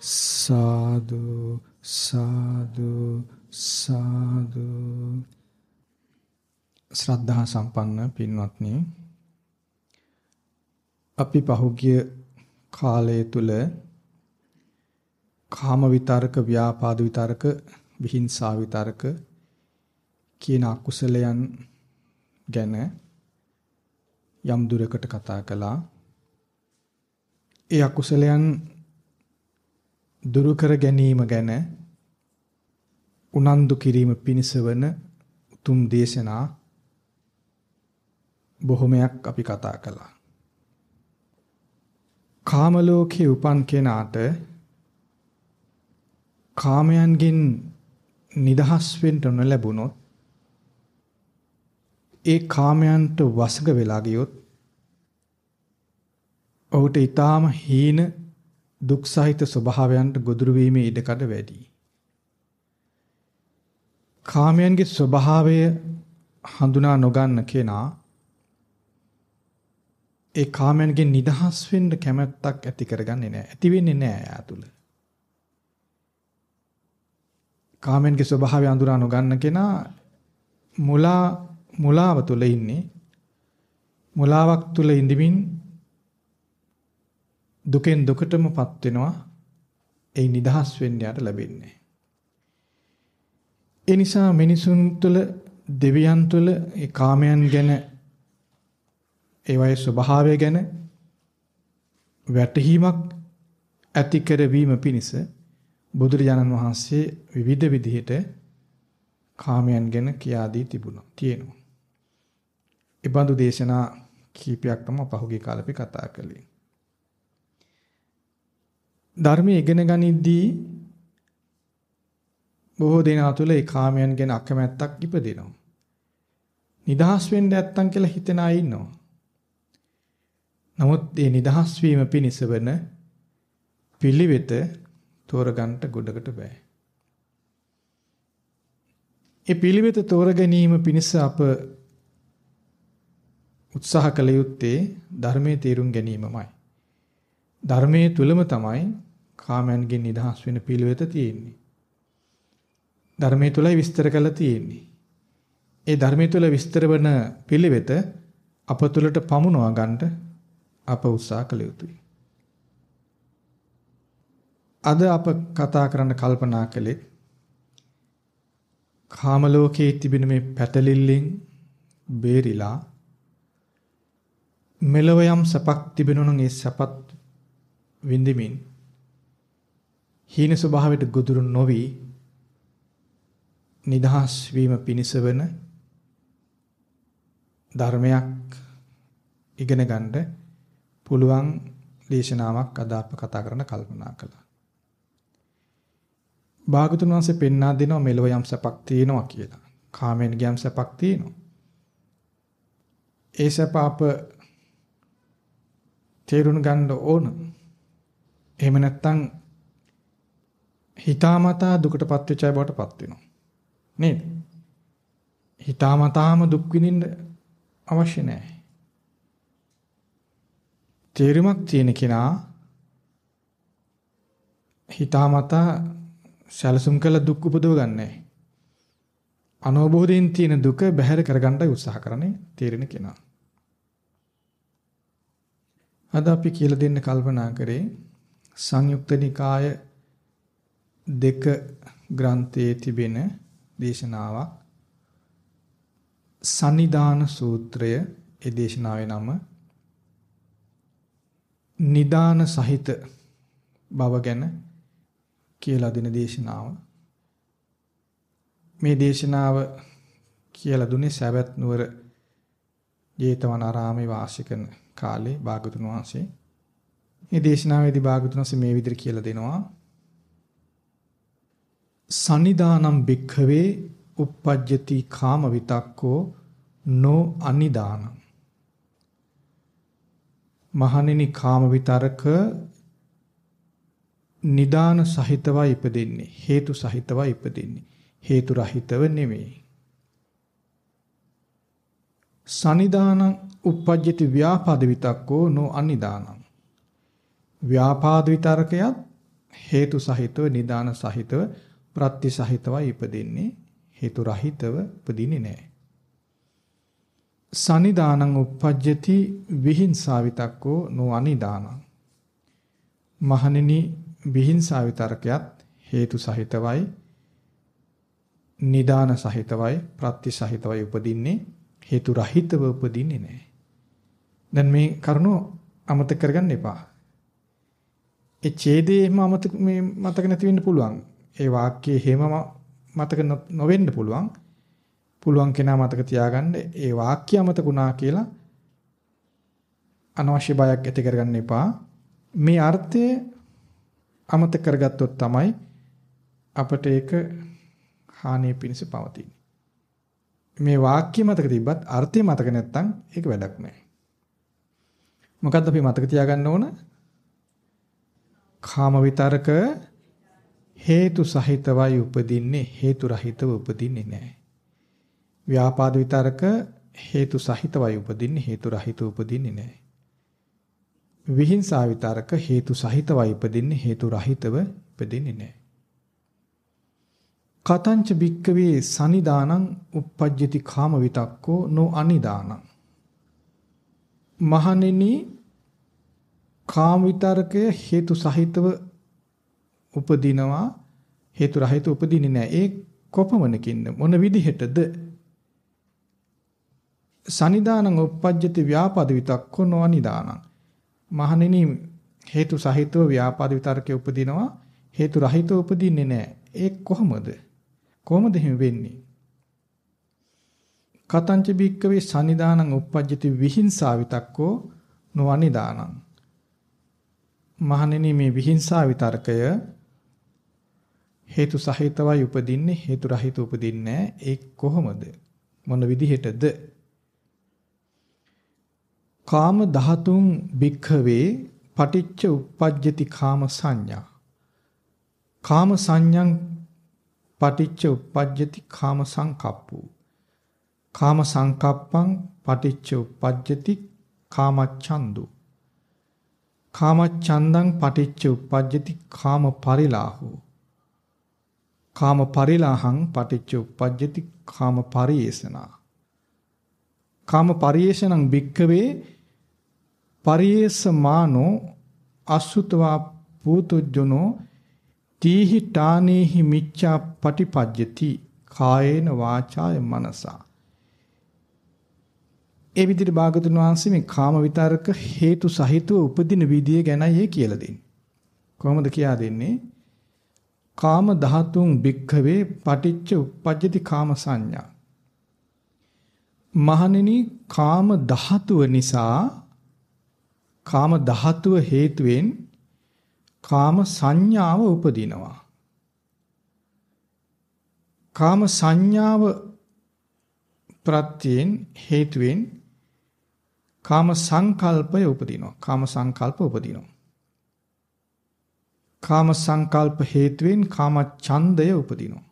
සාදු සාදු සාදු ශ්‍රද්ධා සම්පන්න පින්වත්නි අපි පහුගිය කාලය තුල කාම විතරක ව්‍යාපාද විතරක විහිංසා විතරක කියන අකුසලයන් ගැන යම් දුරකට කතා කළා. ඒ අකුසලයන් දුරු කර ගැනීම ගැන උනන්දු කිරීම පිණිස වන උතුම් දේශනා බොහොමයක් අපි කතා කළා. කාම ලෝකේ උපන් කෙනාට කාමයන්ගෙන් නිදහස් වෙන්න නොලැබුණොත් ඒ කාමයන්ට වසඟ වෙලා ගියොත් ඔහුට ඊටාම හීන දුක් සහිත ස්වභාවයන්ට ගොදුරු වීමේ ඉඩකඩ වැඩි. කාමයන්ගේ ස්වභාවය හඳුනා නොගන්න කෙනා ඒ කාමයන්ගෙන් නිදහස් වෙන්න කැමැත්තක් ඇති කරගන්නේ නැහැ. ඇති වෙන්නේ නැහැ යා තුල. කාමයන්ගේ ස්වභාවය හඳුනා නොගන්න කෙනා මුලා මුලාව තුල ඉන්නේ. මුලාවක් තුල ඉඳමින් දුකෙන් දුකටමපත් වෙනවා ඒ නිදහස් වෙන්න යට ලැබෙන්නේ. ඒ නිසා මිනිසුන් තුළ දෙවියන් තුළ ඒ කාමයන් ගැන ඒවයේ ස්වභාවය ගැන වැටහීමක් ඇති කරවීම පිණිස බුදුරජාණන් වහන්සේ විවිධ විදිහට කාමයන් ගැන කියා දී තිබුණා තියෙනවා. ඒ බඳු දේශනා කීපයක් තමයි පහුගිය කාලේ අපි කතා කළේ. ධර්මයේ ඉගෙන ගනිද්දී බොහෝ දෙනා තුළ ඒ කාමයන් ගැන අකමැත්තක් ඉපදෙනවා. නිදහස් වෙන්න නැත්තම් කියලා හිතන අය ඉන්නවා. නමුත් මේ නිදහස් වීම පිණිස වෙන පිළිවෙත තෝරගන්න ගොඩකට බෑ. ඒ පිළිවෙත තෝර ගැනීම පිණිස අප උත්සාහ කළ යුත්තේ ධර්මයේ තේරුම් ගැනීමමයි. ධර්මයේ තුලම තමයි කාමයන්ගෙන් නිදහස් වෙන පිළිවෙත තියෙන්නේ. ධර්මයේ තුලයි විස්තර කරලා තියෙන්නේ. ඒ ධර්මයේ තුල විස්තර වන පිළිවෙත අප තුලට පමුණවා ගන්නට අප උත්සාහ කළ යුතුයි. අද අප කතා කරන්න කල්පනා කළේ කාම ලෝකයේ තිබෙන මේ පැටලිල්ලෙන් බේරිලා මෙලව යම් සපක් තිබෙනොනම් ඒ සපත් විඳිමින් හීන ස්වභාවයට ගොදුරු නොවි නිදහස් වීම පිණිස වන ධර්මයක් ඉගෙන ගන්න පුළුවන් දේශනාවක් අද අප කතා කරන්න කල්පනා කළා. භාගතුන් වහන්සේ පෙන්වා දෙනවා මෙලොව යම් සැපක් තියෙනවා කියලා. කාමෙන් ගියම් සැපක් තියෙනවා. ඒ සැප අප තේරුම් ගන්න ඕන. එහෙම නැත්නම් හිතාමතා දුකටපත් වෙච්ච අය බවටපත් වෙනවා. නේද? හිතාමතාම දුක් විඳින්න අවශ්‍ය නැහැ. තේරුමක් තියෙන කෙනා හිතාමතා සැලසුම් කළ දුක් උපදව ගන්නෑ. අනෝබෝධයෙන් තියෙන දුක බැහැර කරගන්නයි උත්සාහ කරන්නේ තේරෙන කෙනා. අද අපි කියලා දෙන්න කල්පනා කරේ සංයුක්ත නිකාය දෙක ග්‍රන්ථයේ තිබෙන දේශනාවක්. සනිදාන සූත්‍රය ඒ දේශනාවේ නම. නිදාන සහිත බව ගැන කියලා දෙන දේශනාව. මේ දේශනාව කියලා දුන්නේ සවැත් නුවර ජේතවනාරාමේ වාසය කරන කාලේ භාගතුන් වහන්සේ. මේ දේශනාවේදී භාගතුන් වහන්සේ මේ විදිහට කියලා දෙනවා. සනිදානම් භික්ඛවේ uppajjati කාම විතක්කෝ නෝ අනිදානං මහණෙනි කාම විතරක නිදාන සහිතවයි ඉපදෙන්නේ හේතු සහිතවයි ඉපදෙන්නේ හේතු රහිතව නෙමෙයි. සනිදානං uppajjati ව්‍යාපාද විතක්කෝ නෝ අනිදානං ව්‍යාපාද විතරකයත් හේතු සහිතව නිදාන සහිතව ප්‍රත්‍ය සහිතවයි ඉපදින්නේ හේතු රහිතව උපදින්නේ නැහැ. සනිදානං uppajjati විහිංසා විතක්කෝ නෝ අනිදානං. මහණෙනි විහිංසා විතරකයත් හේතු සහිතවයි නිදාන සහිතවයි ප්‍රත්‍ය සහිතවයි උපදින්නේ හේතු රහිතව උපදින්නේ නැහැ. දැන් මේ කරුණෝ අමතක කරගන්න එපා. ඒ ඡේදේ එහෙම අමතක මේ මතක නැති වෙන්න පුළුවන්. ඒ වාක්‍යයේ හැම මතක නොවෙන්න පුළුවන්. පුළුවන් කෙනා මතක තියාගන්න ඒ වාක්‍ය අමතකුණා කියලා අනවශ්‍ය බයක් ඇති කරගන්න එපා. මේ අර්ථය අමතක කරගත්තොත් තමයි අපට ඒක හානිය පිණිස පවතින්නේ. මේ වාක්‍ය මතක තිබ්බත් අර්ථය මතක නැත්නම් ඒක වැඩක් නැහැ. මොකද්ද අපි මතක තියාගන්න ඕන? කාම විතරක හේතු සහිතවයි උපදින්නේ හේතු රහිතව උපදින්නේ නැහැ. ව්‍යාපාද විතරක හේතු සහිතවයි උපදින්නේ හේතු රහිතව උපදින්නේ නැහැ. විහිංසාව විතරක හේතු සහිතවයි උපදින්නේ හේතු රහිතව උපදින්නේ නැහැ. කතංච භික්කවේ සනිදානං uppajjati කාම විතක්කෝ නො අනිදානං මහණෙනි කාම විතරකය හේතු සහිතව උපදිනවා. හේතු රහිත උපදින්නේ නැහැ ඒ කොපමණකින්ද? මොන විදිහටද? සනිදානං uppajjati ව්‍යාපද විතක්කෝ නො අනිදානං. මහණෙනි හේතු සහිතව ව්‍යාපාද විතරකේ උපදිනවා. හේතු රහිතව උපදින්නේ නැහැ ඒ කොහොමද? කොහොමද එහෙම වෙන්නේ? කතංච බික්කවේ සනිදානං uppajjati විහිංසා විතක්කෝ නොවනිදානං. මහණෙනි මේ විහිංසා විතර්කය හේතු සහිතවයි උපදින්නේ හේතු රහිත උපදින්නේ ඒ කොහොමද? මොන විදිහටද? කාම ධාතුන් භික්ඛවේ පටිච්ච uppajjati කාම සංඥා කාම සංඥං පටිච්ච උප්පජ්ජති කාම සංකප්පෝ කාම සංකප්පං පටිච්ච උප්පජ්ජති කාමච්ඡන්දු කාමච්ඡන්දං පටිච්ච උප්පජ්ජති කාම පරිලාහෝ කාම පරිලාහං පටිච්ච උප්පජ්ජති කාම පරියේසනා කාම පරියේෂණං භික්කවේ පරියේසමානෝ අසුතවා පූතුජ්ජනෝ තීහි ටානේහි මිච්ඡා පටිපජ්ජති කායේන වාචාය මනසා. ඒ විදිහට භාගතුන් වහන්සේ මේ කාම විතරක හේතු සහිතව උපදින විදිය ගැනයි කියලා දෙන්නේ. කොහොමද කියා දෙන්නේ? කාම ධාතුන් භික්ඛවේ පටිච්ච උප්පජ්ජති කාම සංඥා. මහණෙනි කාම ධාතුව නිසා කාම ධාතුව හේතුවෙන් කාම සංඥාව උපදිනවා. කාම සංඥාව ප්‍රත්‍යයෙන් හේතුවෙන් කාම සංකල්පය උපදිනවා. කාම සංකල්ප උපදිනවා. කාම සංකල්ප හේතුවෙන් කාම ඡන්දය උපදිනවා.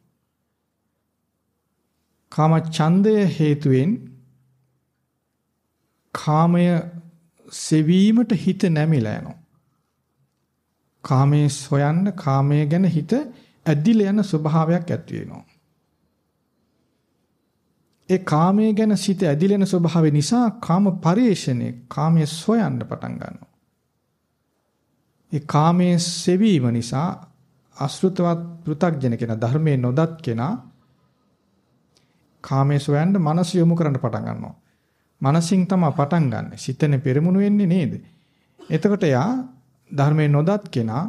කාම ඡන්දය හේතුවෙන් කාමය සෙවීමට හිත නැමිලා යනවා. කාමයේ සොයන්න කාමයේ ගැන හිත ඇදිලා යන ස්වභාවයක් ඇති වෙනවා. ඒ කාමයේ ගැන සිත ඇදිලා යන ස්වභාවය නිසා කාම පරිේශණය කාමයේ සොයන්න පටන් ගන්නවා. ඒ කාමයේ සෙවීම නිසා අසෘතවත් පෘ탁ජන කෙනා ධර්මයේ නොදත් කෙනා කාමයේ සොයන්න මනස යොමු කරන්න පටන් ගන්නවා. මනසින් තමයි පටන් ගන්න. සිතනේ පෙරමුණු වෙන්නේ නේද? එතකොට යා ධර්මයේ නොදත් කෙනා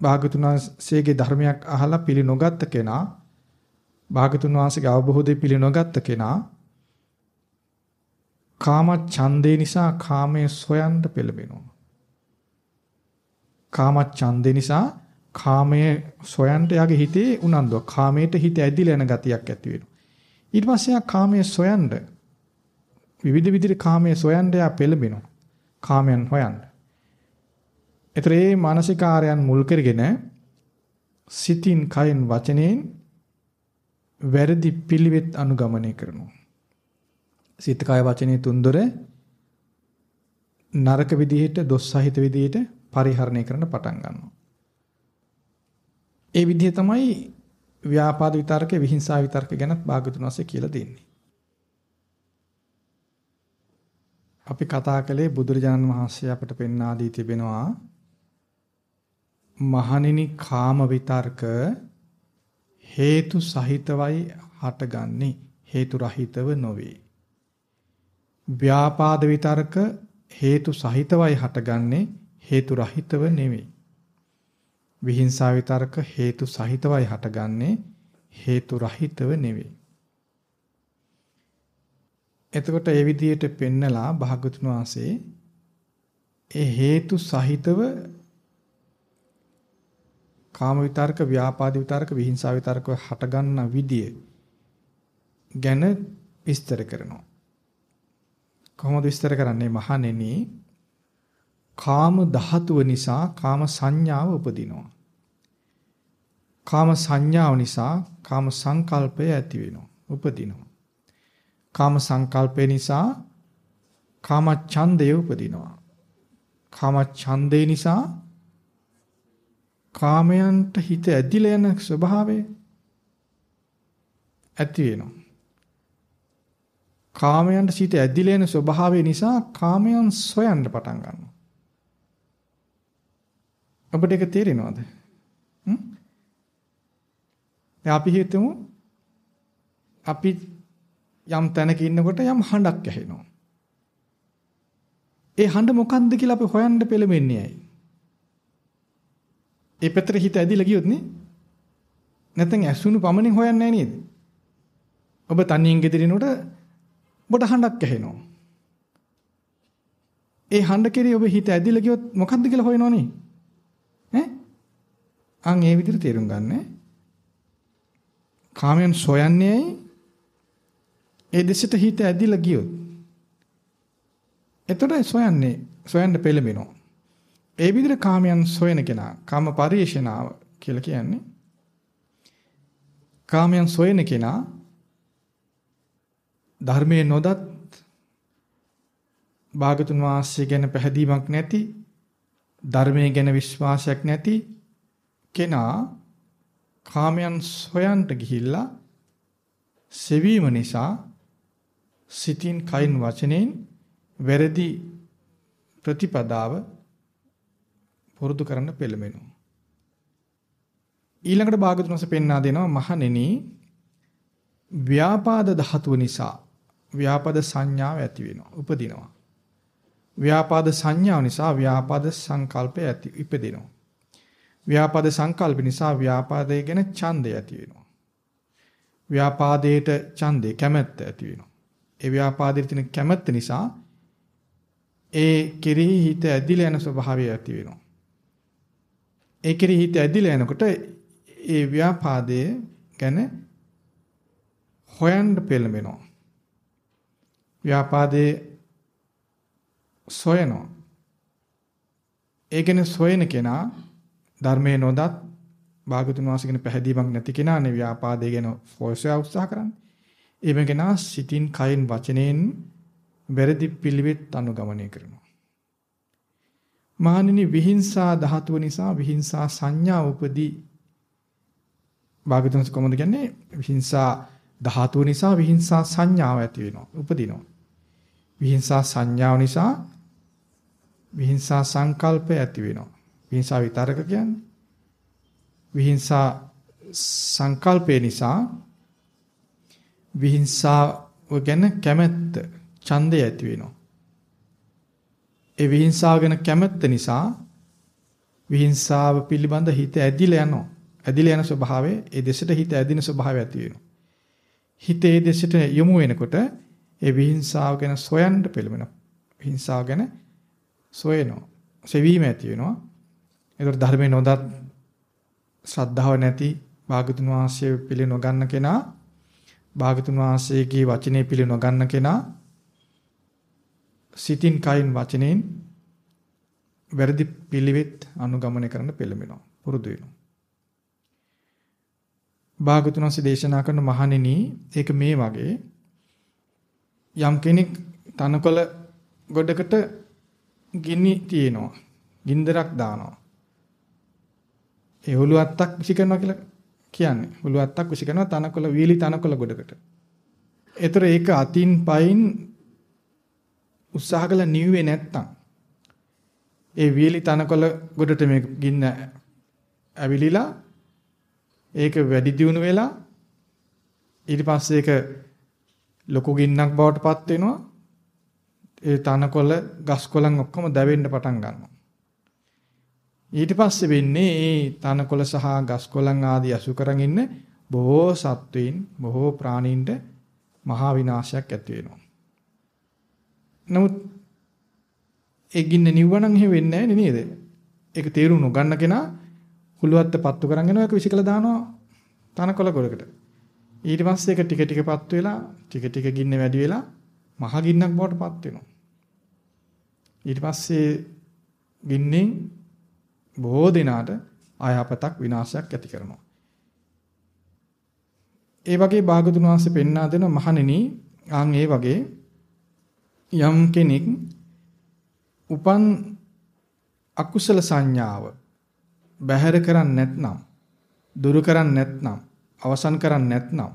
භාගතුන් වහන්සේගේ ධර්මයක් අහලා පිළි නොගත්ත කෙනා භාගතුන් වහන්සේගේ අවබෝධය පිළි නොගත්ත කෙනා කාම ඡන්දේ නිසා කාමයේ සොයන්න පෙළඹෙනවා. කාම ඡන්දේ නිසා කාමයේ සොයන්න යාගේ හිතේ උනන්දුවක්. කාමයට හිත ඇදිලා යන ගතියක් ඇති වෙනවා. ඊට පස්සේ යා කාමයේ සොයන්න විවිධ විදිහට කාමයේ සොයන්න යා පෙළඹෙනවා. කාමයන් හොයන්න. ඒතර මේ මානසිකාරයන් මුල් කරගෙන සිතින් කයෙන් වචනයෙන් වැරදි පිළිවෙත් අනුගමනය කරනවා. සිත කය වචනේ තුන්දොර නරක විදිහට දොස් සහිත විදිහට පරිහරණය කරන්න පටන් ගන්නවා. ඒ විදිහ තමයි ව්‍යාපාද විතර්ක විහිංසා විතර්ක ගැනත් භාගතුන් වහන්සේ කියලා දෙන්නේ. අපි කතා කළේ බුදුරජාණන් වහන්සේ අපට පෙන්වා දී තිබෙනවා මහණෙනි කාම විතර්ක හේතු සහිතවයි හටගන්නේ හේතු රහිතව නොවේ. ව්‍යාපාද විතර්ක හේතු සහිතවයි හටගන්නේ හේතු රහිතව නෙවෙයි. විහිංසාව විතර්ක හේතු සහිතවයි හටගන්නේ හේතු රහිතව නෙවෙයි. එතකොට ඒ විදිහට පෙන්නලා භාගතුන් වහන්සේ ඒ හේතු සහිතව කාම විතර්ක, ව්‍යාපාද විතර්ක, විහිංසාව විතර්ක හටගන්න විදිය ගැන විස්තර කරනවා. කොහොමද විස්තර කරන්නේ මහණෙනි? කාම ධාතුව නිසා කාම සංඥාව උපදිනවා. කාම සංඥාව නිසා කාම සංකල්පය ඇති වෙනවා. උපදිනවා. කාම සංකල්පය නිසා කාම ඡන්දය උපදිනවා. කාම ඡන්දේ නිසා කාමයන්ට හිත ඇදිලා යන ස්වභාවය ඇති වෙනවා. කාමයන්ට සිත ඇදිලා යන ස්වභාවය නිසා කාමයන් සොයන්න පටන් ගන්නවා. ඔබට ඒක තේරෙනවද? හ්ම්? අපි හිතමු අපි යම් තැනක ඉන්නකොට යම් හඬක් ඇහෙනවා. ඒ හඬ මොකක්ද කියලා අපි හොයන්න පෙළඹෙන්නේ ඇයි? ඒ පැත්තට හිත ඇදිලා ගියොත් නේ? නැත්නම් ඇසුණු පමණින් හොයන්නේ නැහැ නේද? ඔබ තනියෙන් ගෙදරිනකොට ඔබට හඬක් ඇහෙනවා. ඒ හඬ කෙරේ ඔබ හිත ඇදිලා ගියොත් මොකක්ද කියලා හොයනවනේ? ඈ? අන් ඒ විදිහට තේරුම් ගන්න. කාමයන් සොයන්නේ ඇයි? ඒ දෙසට හිත ඇදිලා ගියොත්. එතකොට සොයන්නේ සොයන්න පෙළඹෙනවා. ඒ විදිහට කාමයන් සොයන කෙනා කාම පරිේශනාව කියලා කියන්නේ. කාමයන් සොයන කෙනා ධර්මයේ නොදත් භාගතුන් වහන්සේ ගැන පැහැදීමක් නැති ධර්මයේ ගැන විශ්වාසයක් නැති කෙනා කාමයන් සොයන්ට ගිහිල්ලා සෙවීම නිසා සිතින් කයින් වචනෙන් වැරදි ප්‍රතිපදාව පුරුදු කරන්න පෙළඹෙනවා. ඊළඟට භාගතුන් වහන්සේ පෙන්වා දෙනවා මහණෙනි ව්‍යාපාද ධාතුව නිසා ව්‍යාපාද සංඥාව ඇති වෙනවා උපදිනවා. ව්‍යාපාද සංඥාව නිසා ව්‍යාපාද සංකල්පය ඇති ඉපදිනවා. ව්‍යාපාද සංකල්ප නිසා ව්‍යාපාදය ගැන ඡන්දය ඇති වෙනවා. ව්‍යාපාදයට ඡන්දේ කැමැත්ත ඇති වෙනවා. ඒ ව්‍යාපාදයට තියෙන කැමැත්ත නිසා ඒ කෙරෙහි හිත ඇදිලා යන ස්වභාවය ඇති වෙනවා. ඒ කෙරෙහි හිත ඇදිලා යනකොට ඒ ව්‍යාපාදයේ ගැන හොයන්න පෙළඹෙනවා. ව්‍යාපාදයේ සොයනවා. ඒ ගැන සොයන කෙනා ධර්මයේ නොදත් භාගතුන් වහන්සේගෙන පැහැදීමක් නැති කෙනානේ ව්‍යාපාදයේ ගැන හොයසයා උත්සාහ කරන්නේ. ඒ කෙනා සිතින් කයින් වචනෙන් වැරදි පිළිවෙත් අනුගමනය කරනවා. මානිනි විහිංසා ධාතුව නිසා විහිංසා සංඥා උපදී. භාගතුන් කොහොමද කියන්නේ විහිංසා ධාතුව නිසා විහිංසා සංඥාව ඇති වෙනවා උපදිනවා. විහිංසා සංඥාව නිසා විහිංසා සංකල්පය ඇති වෙනවා. විහිංසා විතරක කියන්නේ විහිංසා සංකල්පය නිසා විහිංසාව ගැන කැමැත්ත ඡන්දය ඇති වෙනවා. ඒ විහිංසාව ගැන කැමැත්ත නිසා විහිංසාව පිළිබඳ හිත ඇදිලා යනවා. ඇදිලා යන ස්වභාවය ඒ දෙසට හිත ඇදින ස්වභාවය ඇති වෙනවා. හිතේ දෙසට යොමු වෙනකොට ඒ විහිංසාව ගැන සොයන්න පෙළඹෙනවා. විහිංසාව ගැන සොයනවා. සෙවීම ඇති වෙනවා. ඒතර ධර්මයේ නොදත් ශ්‍රද්ධාව නැති භාගතුන් වහන්සේ පිළි නොගන්න කෙනා භාගතුන් වහන්සේගේ වචනේ පිළි නොගන්න කෙනා සිතින් කයින් වචනෙන් වැරදි පිළිවෙත් අනුගමනය කරන්න පෙළඹෙනවා පුරුදු වෙනවා භාගතුන් වහන්සේ දේශනා කරන මහණෙනි ඒක මේ වගේ යම් කෙනෙක් තනකොළ ගොඩකට ගිනි තියෙනවා ගින්දරක් දානවා. ඒ හුළු අත්තක් විසි කරනවා කියලා කියන්නේ. හුළු අත්තක් විසි කරනවා තනකොළ වීලි තනකොළ ගොඩකට. ඒතර ඒක අතින් පයින් උත්සාහ කළ නිව්වේ නැත්තම් ඒ වීලි තනකොළ ගොඩට මේ ගින්න ඇවිලිලා ඒක වැඩි දියුණු වෙලා ඊට පස්සේ ඒක ලොකු ගින්නක් බවට පත් වෙනවා. ඒ තනකොළ ගස් කොළන් ඔක්කොම දැවෙන්න පටන් ගන්නවා. ඊට පස්සේ වෙන්නේ මේ තනකොළ සහ ගස් කොළන් ආදී අසු කරන් ඉන්න බොහෝ සත්වයින් බොහෝ ප්‍රාණීන්ට මහා විනාශයක් ඇති වෙනවා. නමුත් ඒ ගින්න නිව්වනම් එහෙ වෙන්නේ නැහැ නේද? ඒක තේරුම් නොගන්න කෙනා හුලුවත්ත පත්තු කරන් යනවා ඒක විසිකලා දානවා තනකොළ ගොඩකට. ඊට පස්සේ ඒක ටික ටික පත්තු වෙලා ටික ටික ගින්න වැඩි වෙලා මහ ගින්නක් බවට පත් වෙනවා. ඊට පස්සේ ගින්නෙන් බොහෝ දිනාට ආයපතක් විනාශයක් ඇති කරනවා. ඒ වගේ භාගතුන් වහන්සේ පෙන්වා දෙන මහණෙනි ආන් ඒ වගේ යම් කෙනෙක් උපන් අකුසල සංඥාව බැහැර කරන්නේ නැත්නම් දුරු කරන්නේ නැත්නම් අවසන් කරන්නේ නැත්නම්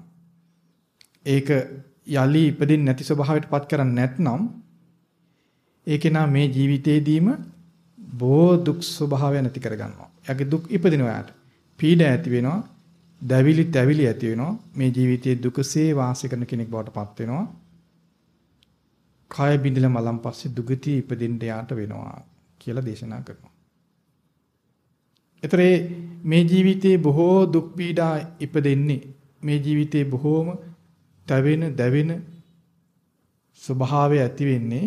ඒක යලි ඉපදින් නැති ස්වභාවයට පත් කරන්නේ නැත්නම් ඒකේ නා මේ ජීවිතේදීම බොහෝ දුක් ස්වභාවය නැති කරගන්නවා. එයාගේ දුක් ඉපදිනවා යාට. පීඩ ඇති වෙනවා. දැවිලි තැවිලි ඇති වෙනවා. මේ ජීවිතයේ දුකසේ වාසය කරන කෙනෙක් බවට පත් වෙනවා. කාය බිඳල මලම් පස්සේ දුගතිය ඉපදින්න යාට වෙනවා කියලා දේශනා කරනවා. ඒතරේ මේ ජීවිතයේ බොහෝ දුක් පීඩා ඉපදෙන්නේ මේ ජීවිතයේ බොහෝම තැවෙන දැවෙන ස්වභාවය ඇති වෙන්නේ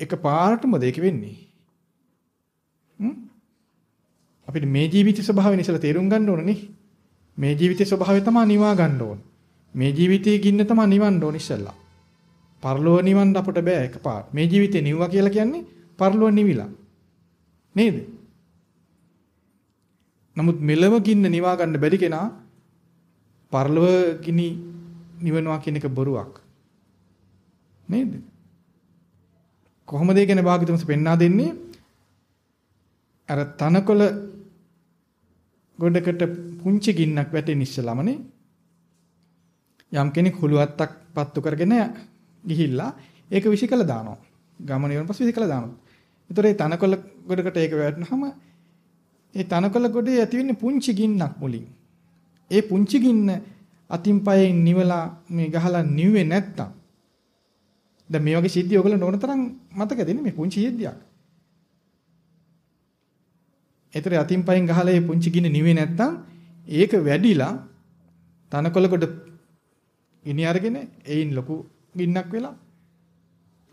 එක පාරටම දෙක වෙන්නේ. අපිට මේ ජීවිත ස්වභාවය ඉස්සලා තේරුම් ගන්න ඕන නේ. මේ ජීවිතේ ස්වභාවය තමයි නිවා ගන්න ඕන. මේ ජීවිතයේ ගින්න තමයි නිවන්න ඕන ඉස්සලා. පරලෝව නිවන්න අපට බෑ එකපාර. මේ ජීවිතේ නිවුවා කියලා කියන්නේ පරලෝව නිවිලා. නේද? නමුත් මෙලව ගින්න නිවා ගන්න බැරි කෙනා පරලොව ගිනි නිවනවා කියන එක බොරුවක්. නේද? කොහොමද ඒ ගැන භාගතුන්ස පෙන්වා දෙන්නේ? අර තනකොළ ගොඩකට පුංචි ගින්නක් වැටෙන ඉස්සලමනේ යම් කෙනෙක් හුලුවත්තක් පත්තු කරගෙන ගිහිල්ලා ඒක විසිකලා දානවා. ගමන ඉවරන පස්සේ විසිකලා දානවා. ඒතර ඒ තනකොළ ගොඩකට ඒක වැටෙනහම ඒ තනකොළ ගොඩේ ඇති වෙන්නේ පුංචි ගින්නක් මුලින්. ඒ පුංචි ගින්න අතින් පයෙන් නිවලා මේ ගහලා නිව්වේ නැත්තම් දැන් මේ වගේ සිද්ධි ඔයගොල්ලෝ නොන තරම් මතකද මේ පුංචි සිද්ධියක්. ඒතර අතින් පයෙන් ගහලා මේ පුංචි ගින්න නිවේ නැත්තම් ඒක වැඩිලා තනකොළ කොට ගිනි අරගෙන එයින් ලොකු ගින්නක් වෙලා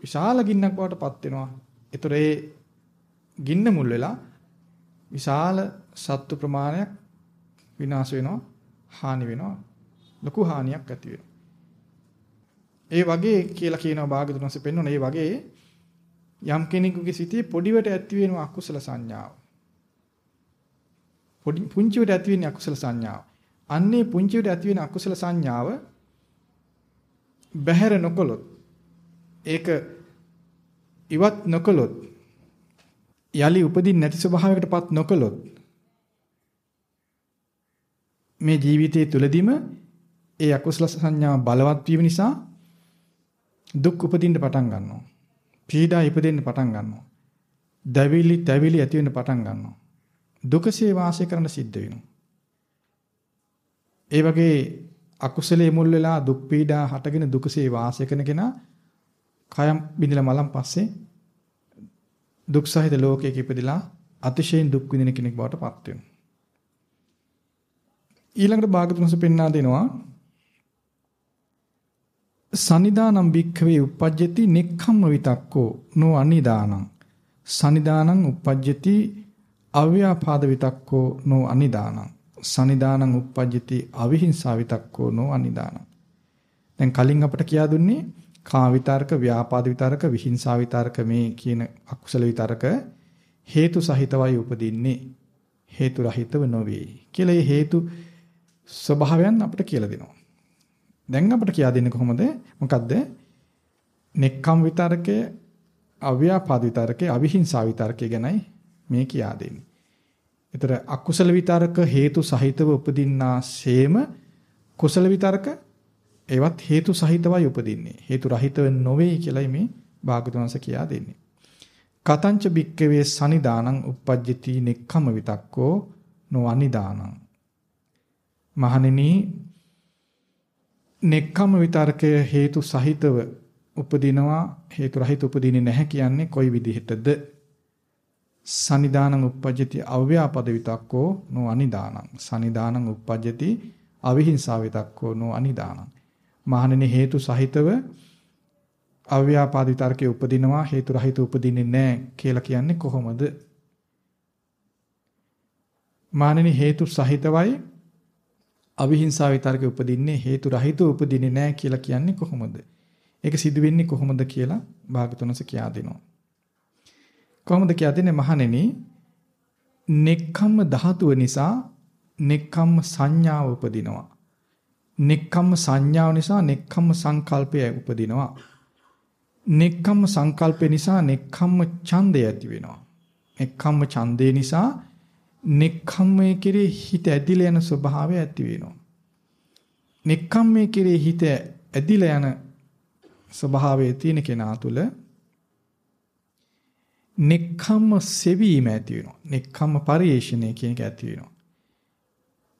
විශාල ගින්නක් බවට පත් වෙනවා. ඒතර ඒ ගින්න මුල් වෙලා විශාල සත්තු ප්‍රමාණයක් විනාශ වෙනවා, හානි වෙනවා, ලොකු හානියක් ඇති වෙනවා. ඒ වගේ කියලා කියනවා භාගතුන් වහන්සේ පෙන්වන ඒ වගේ යම් කෙනෙකුගේ සිතේ පොඩිවට ඇති වෙන අකුසල සංඥාව. පොඩි පුංචිවට ඇති වෙන අකුසල සංඥාව. අන්නේ පුංචිවට ඇති වෙන අකුසල සංඥාව බැහැර නොකළොත් ඒක ඉවත් නොකළොත් යලි උපදින් නැති ස්වභාවයකටපත් නොකළොත් මේ ජීවිතයේ තුලදීම ඒ අකුසල සංඥා බලවත් වීම නිසා දුක් උපදින්න පටන් ගන්නවා. පීඩා ඉපදෙන්න පටන් ගන්නවා. දැවිලි තැවිලි ඇති වෙන්න පටන් ගන්නවා. දුකසේ වාසය කරන්න සිද්ධ වෙනවා. ඒ වගේ අකුසලයේ මුල් වෙලා දුක් පීඩා හටගෙන දුකසේ වාසය කරන කෙනා කයම් බිඳලා මලම් පස්සේ දුක් සහිත ලෝකයක ඉපදිලා අතිශයින් දුක් විඳින කෙනෙක් බවට පත් වෙනවා. ඊළඟට භාගතුන්ස පෙන්වා දෙනවා සනිදානම් භික්ඛවේ uppajjati nekkhamma vitakko no anidanan සනිදානං uppajjati අව්‍යාපාද විතක්කෝ no අනිදානං සනිදානං uppajjati අවිහිංසා විතක්කෝ no අනිදානං දැන් කලින් අපට කියා දුන්නේ කා විතරක ව්‍යාපාද විතරක විහිංසා විතරක මේ කියන අකුසල විතරක හේතු සහිතවයි උපදින්නේ හේතු රහිතව නොවේ කියලා මේ හේතු ස්වභාවයන් අපිට කියලා දෙනවා දැන් අපිට කියා දෙන්නේ කොහොමද? මොකද්ද? නෙක්ඛම් විතරකය අව්‍යාපාද විතරකේ අවිහිංසා විතරකේ ගැනයි මේ කියා දෙන්නේ. ඒතර අකුසල විතරක හේතු සහිතව උපදින්නාseම කුසල විතරක ඒවත් හේතු සහිතවයි උපදින්නේ. හේතු රහිතව නොවේ කියලායි මේ භාගතුන්ස කියා දෙන්නේ. කතංච බික්කවේ සනිදානං uppajjati nekkama විතක්කෝ නොඅනිදානං. මහණෙනි nekkama විතරකය හේතු සහිතව උපදිනවා හේතු රහිත උපදින්නේ නැහැ කියන්නේ කොයි විදිහටද? සනිදානං uppajjati අව්‍යාපද විතක්කෝ නොඅනිදානං. සනිදානං uppajjati අවිහිංසාව විතක්කෝ නොඅනිදානං. මහණෙනි හේතු සහිතව අව්‍යාපාද විතර්කයේ උපදිනවා හේතු රහිත උපදින්නේ නැහැ කියලා කියන්නේ කොහොමද? මානෙනි හේතු සහිතවයි අවිහිංසා විතර්කයේ උපදින්නේ හේතු රහිත උපදින්නේ නැහැ කියලා කියන්නේ කොහොමද? ඒක සිදු වෙන්නේ කොහොමද කියලා භාගතුනස කියා දෙනවා. කොහොමද කියා දෙන්නේ මහණෙනි? නෙක්ඛම්ම ධාතුව නිසා නෙක්ඛම්ම සංඥාව උපදිනවා. නෙක්ඛම්ම සංඥාව නිසා නෙක්ඛම්ම සංකල්පය උපදිනවා. නෙක්ඛම්ම සංකල්පය නිසා නෙක්ඛම්ම ඡන්දය ඇති වෙනවා. නෙක්ඛම්ම ඡන්දේ නිසා නෙක්ඛම්මයේ කෙරේ හිත ඇදිලා යන ස්වභාවය ඇති වෙනවා. නෙක්ඛම්මයේ කෙරේ හිත ඇදිලා යන ස්වභාවය තියෙන කෙනා තුළ නෙක්ඛම්ම සෙවීම ඇති වෙනවා. නෙක්ඛම්ම පරිේශණය කියන එක ඇති වෙනවා.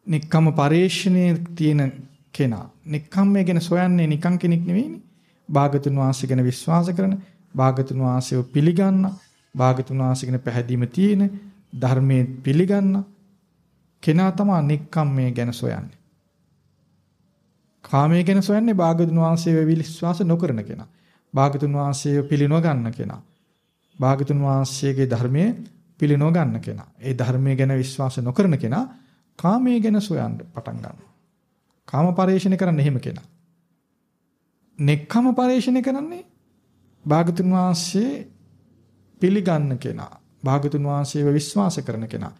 නෙක්ඛම්ම පරිේශණයේ තියෙන කෙනා නෙක්ඛම්මය ගැන සොයන්නේ නිකන් කෙනෙක් නෙවෙයිනේ. භාගතුන් වහන්සේ ගැන විශ්වාස කරන, භාගතුන් වහන්සේව පිළිගන්න, භාගතුන් වහන්සේ ගැන පැහැදීම තියෙන, ධර්මයේ පිළිගන්න කෙනා තමයි නික්කම්මයේ ගැන සොයන්නේ. කාමයේ ගැන සොයන්නේ භාගතුන් වහන්සේව විශ්වාස නොකරන කෙනා. භාගතුන් වහන්සේව පිළිනො ගන්න කෙනා. භාගතුන් වහන්සේගේ ධර්මයේ පිළිනො ගන්න කෙනා. ඒ ධර්මයේ ගැන විශ්වාස නොකරන කෙනා කාමයේ ගැන සොයන්න පටන් ගන්නවා. කාම පරිශ්‍රණය කරන්න එහෙම කෙනා. නෙක්ඛම පරිශ්‍රණය කරන්නේ භාගතුන් වහන්සේ පිළිගන්න කෙනා. භාගතුන් වහන්සේව විශ්වාස කරන කෙනා.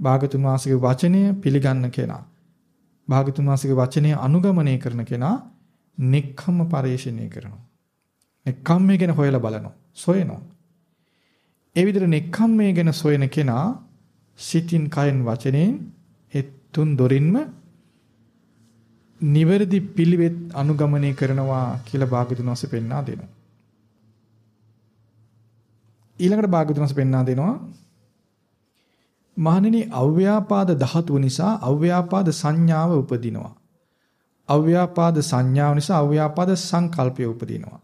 භාගතුන් වහන්සේගේ වචනය පිළිගන්න කෙනා. භාගතුන් වහන්සේගේ වචනය අනුගමනය කරන කෙනා නෙක්ඛම පරිශ්‍රණය කරනවා. නෙක්ඛම්මේ ගැන හොයලා බලනවා. සොයනවා. ඒ විදිහට නෙක්ඛම්මේ ගැන සොයන කෙනා සිතින් කයෙන් වචනයෙන් ඒ තුන් දොරින්ම නිවැරදි පිළිවෙත් අනුගමනය කරනවා කියලා භාගතුන් වහන්සේ පෙන්වා දෙනවා. ඊළඟට භාගතුන් වහන්සේ පෙන්වා දෙනවා මහණෙනි අව්‍යාපාද ධාතුව නිසා අව්‍යාපාද සංඥාව උපදිනවා. අව්‍යාපාද සංඥාව නිසා අව්‍යාපාද සංකල්පය උපදිනවා.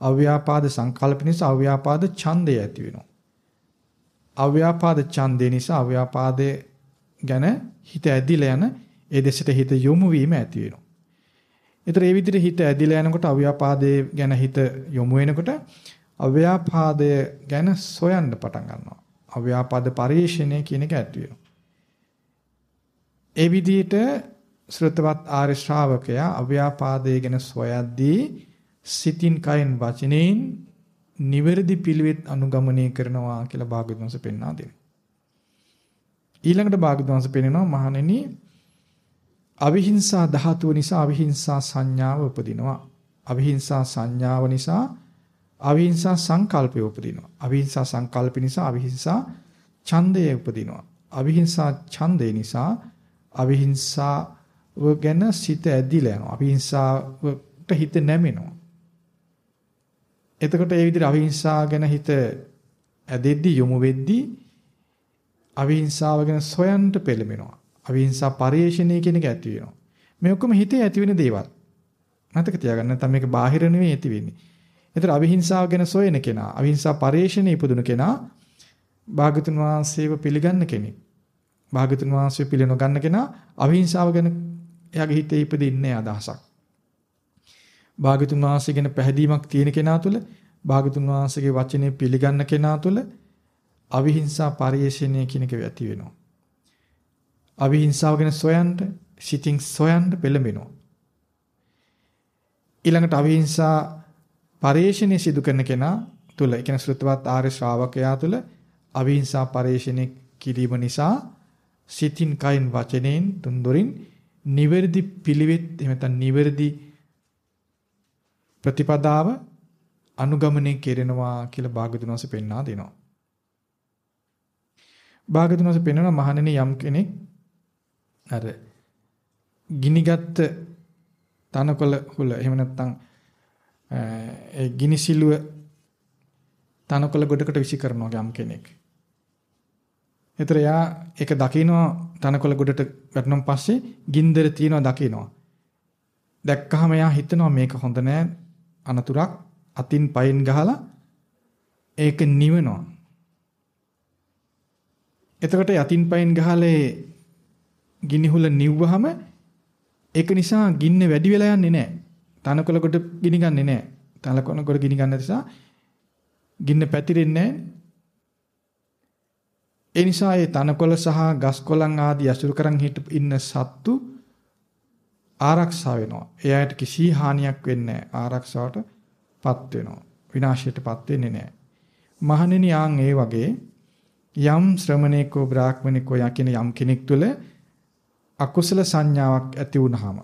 අව්‍යාපාද සංකල්ප නිසා අව්‍යාපාද ඡන්දය ඇති වෙනවා. අව්‍යාපාද ඡන්දේ නිසා අව්‍යාපාදයේ ගැන හිත ඇදිලා යන ඒ දෙසට හිත යොමු වීම ඇති වෙනවා. ඒතර ඒ විදිහට හිත ඇදිලා යනකොට අව්‍යාපාදයේ ගැන හිත යොමු වෙනකොට අව්‍යාපාදය ගැන සොයන්න පටන් ගන්නවා. අව්‍යාපාද පරිශ්‍රණය කියන එක ඇති වෙනවා. ඒ විදිහට ශ්‍රතවත් ආර්ය ශ්‍රාවකයා අව්‍යාපාදය ගැන සොයද්දී සිතින් කයින් වචනෙන් නිවැරදි පිළිවෙත් අනුගමනය කරනවා කියලා භාග්‍යවතුන් වහන්සේ පෙන්වා දෙනවා. ඊළඟට භාග්‍යවතුන් වහන්සේ පෙන්නනවා මහණෙනි අවිහිංසා ධාතුව නිසා අවිහිංසා සංඥාව උපදිනවා. අවිහිංසා සංඥාව නිසා අවිහිංසා සංකල්පය උපදිනවා. අවිහිංසා සංකල්ප නිසා අවිහිංසා ඡන්දය උපදිනවා. අවිහිංසා ඡන්දේ නිසා අවිහිංසාව ගැන සිත ඇදිලා යනවා. අවිහිංසාවට හිත නැමෙනවා. එතකොට ඒ විදිහට අවිහිංසා ගැන හිත ඇදෙද්දි යොමු වෙද්දි අවිහිංසාව ගැන සොයන්න පෙළඹෙනවා. අවිහිංසා පරිේශණය කියන එක ඇති වෙනවා. මේ ඔක්කොම හිතේ ඇති වෙන දේවල්. මතක තියාගන්න නැත්නම් මේක බාහිර නෙවෙයි ඇති වෙන්නේ. ඒතර අවිහිංසාව ගැන සොයන කෙනා, අවිහිංසා පරිේශණය ඉපදුන කෙනා භාගතුන් වහන්සේව පිළිගන්න කෙනෙක්. භාගතුන් වහන්සේව පිළිනො ගන්න කෙනා අවිහිංසාව ගැන එයාගේ හිතේ ඉපදින්නේ අදහසක්. භාගතුන් වහන්සේ ගැන පැහැදීමක් තියෙන කෙනා තුළ භාගතුන් වහන්සේගේ වචනේ පිළිගන්න කෙනා තුළ අවිහිංසා පරිේශණය කියන එක ඇති වෙනවා. අවිහිංසාව ගැන සොයන්න, සිතින් සොයන්න පෙළඹෙනවා. ඊළඟට අවිහිංසා පරේෂණය සිදු කරන කෙනා තුල, ඒ කියන්නේ ශ්‍රතවත් ආර්ය ශ්‍රාවකයා තුල අවිහිංසා පරේෂණය කිරීම නිසා සිතින් කයින් වචනෙන් තුන්දොරින් නිවැරදි පිළිවෙත් එහෙම නැත්නම් නිවැරදි ප්‍රතිපදාව අනුගමනය කෙරෙනවා කියලා භාගතුන් වහන්සේ පෙන්වා දෙනවා. භාගතුන් වහන්සේ පෙන්වන මහණෙනි යම් කෙනෙක් අර ගිනිගත් තනකොළ හුල එහෙම නැත්නම් ඒ ගිනි සිලුව තනකොළ ගොඩකට විසි කරනවා යම් කෙනෙක්. ඒතර යා ඒක දකිනවා තනකොළ ගොඩට වැටුණන් පස්සේ ගින්දර තියනවා දකිනවා. දැක්කහම යා හිතනවා මේක හොඳ නෑ අනතුරක් අතින් පයින් ගහලා ඒක නිවනවා. එතකොට යතින් පයින් ගහලේ ගිනිහුල නිව්වහම ඒක නිසා ගින්න වැඩි වෙලා යන්නේ නැහැ. තනකොළ කොට ගිනි ගන්නේ නැහැ. තනකොළ කොට ගිනි ගන්න නිසා ගින්න පැතිරෙන්නේ ඒ නිසා ඒ තනකොළ සහ ගස් කොළන් ආදී අසුරු කරන් හිට ඉන්න සත්තු ආරක්ෂා වෙනවා. එයාට කිසි හානියක් වෙන්නේ ආරක්ෂාවටපත් වෙනවා. විනාශයටපත් වෙන්නේ නැහැ. මහණෙනි ආන් ඒ වගේ යම් ශ්‍රමණේකෝ බ්‍රාහ්මණේකෝ යකින යම් කෙනෙක් තුළ අකුසල සංඥාවක් ඇති වුනහම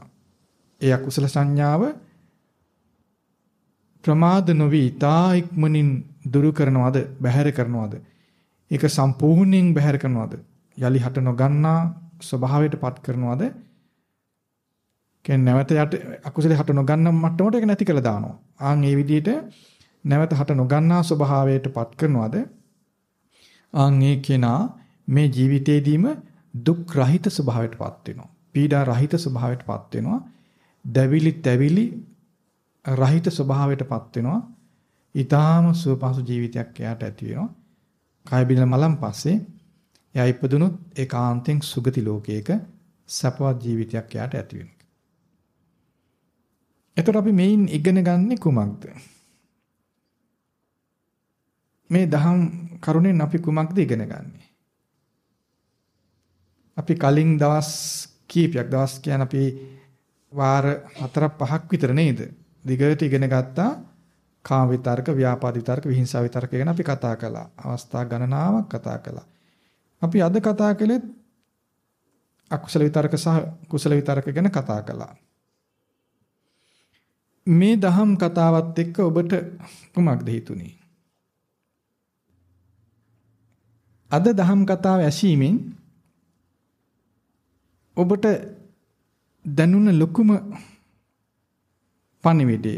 ඒ අකුසල සංඥාව ප්‍රමාද නොවි තා ඉක්මනින් දුරු කරනවද බැහැර කරනවද ඒක සම්පූර්ණයෙන් බැහැර කරනවද යලි හට නොගන්නා ස්වභාවයට පත් කරනවද කියන්නේ නැවත යට අකුසලේ හට නොගන්න මට්ටමට ඒක නැති කළා දානවා ආන් ඒ විදිහට නැවත හට නොගන්නා ස්වභාවයට පත් කරනවද ආන් ඒ කෙනා මේ ජීවිතේදීම දුක් රහිත ස්වභාවයටපත් වෙනවා. පීඩා රහිත ස්වභාවයටපත් වෙනවා. දැවිලි තැවිලි රහිත ස්වභාවයටපත් වෙනවා. ඊටාම සුවපහසු ජීවිතයක් එයාට ඇති වෙනවා. කය බිඳ මලන් පස්සේ එයා ඉපදුනොත් ඒකාන්තයෙන් සුගති ලෝකයක සපවත් ජීවිතයක් එයාට ඇති වෙනවා. එතකොට අපි මේන් ඉගෙන ගන්නේ කුමක්ද? මේ දහම් කරුණෙන් අපි කුමක්ද ඉගෙන ගන්නේ? අපි කලින් දවස් කීපයක් දවස් කියන අපි වාර 4 5ක් විතර නේද? දිගට ඉගෙන ගත්තා කාම විතර්ක, ව්‍යාපාද විතර්ක, විහිංසාව විතර්ක ගැන අපි කතා කළා. අවස්ථා ගණනාවක් කතා කළා. අපි අද කතා කළේ අකුසල විතර්ක සහ කුසල විතර්ක ගැන කතා කළා. මේ දහම් කතාවත් එක්ක ඔබට කුමක්ද හිතුනේ? අද දහම් කතාව ඇසීමෙන් ඔබට දැනුණ ලොකුම පණිවිඩය